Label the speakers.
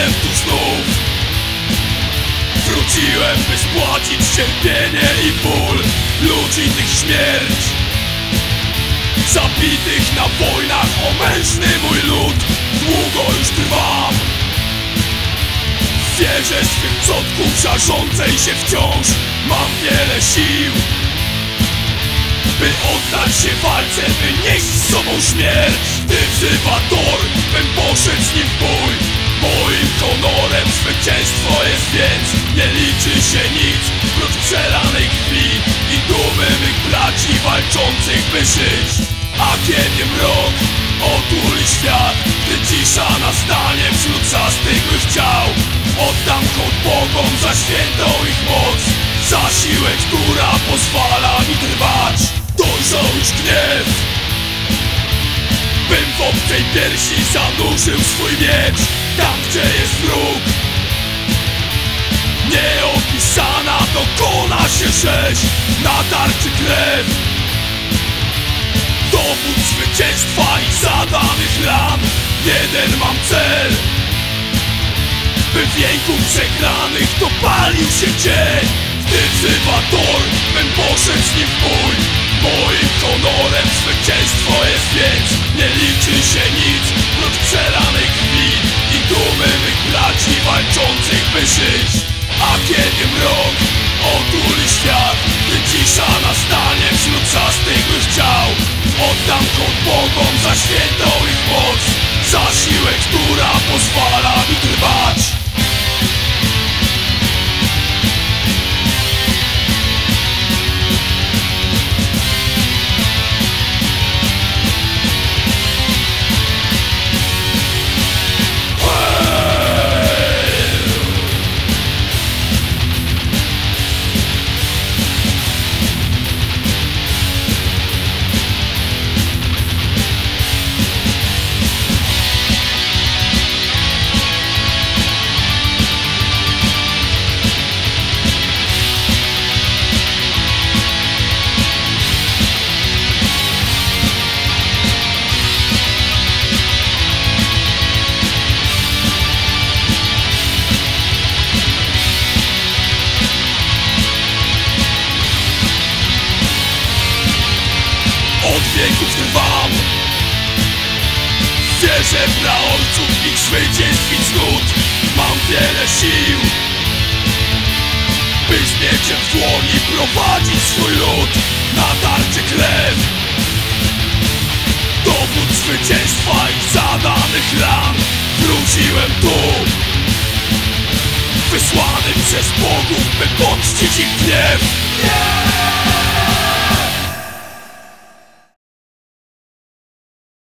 Speaker 1: tu znów. Wróciłem, by spłacić cierpienie i ból Ludzi tych śmierć. Zabitych na wojnach o mężny mój lud Długo już trwam W wierze swych przodków żarzącej się wciąż Mam wiele sił by oddać się walce, by nieść z sobą śmierć. Gdy wzywa Thor, bym poszedł z nim w bój Moim honorem zwycięstwo jest więc Nie liczy się nic, prócz przelanej krwi I dumy mych braci walczących by żyć. A kiedy mrok otuli świat Gdy cisza nastanie wśród zastygłych ciał Oddam hołd Bogom za świętą ich moc Za siłę, która pozwala mi trwać. Dojrzał już gniew Bym w obcej piersi zanurzył swój miecz Tam gdzie jest wróg Nieopisana dokona się rzeź Na tarczy krew. Dowód zwycięstwa i zadanych ran Jeden mam cel By w wieku przegranych dopalił się wzywa Thor, bym poszedł z nim w Moim honorem zwycięstwo jest więc Nie liczy się nic, prócz przelanej by żyć A kiedy mrok otuli świat Gdy cisza nastanie wśród zastygłych ciał Oddam hołd Bogom za świętą ich moc Za siłę, która pozwala mi trwać Od wieków trwam Wierzę w praojców ich zwycięstw i cnót. Mam wiele sił By z mieczem w dłoni prowadzić swój lud. Na tarczy krew Dowód zwycięstwa i zadanych ran Wróciłem tu Wysłany przez bogów, by poczcić ich gniew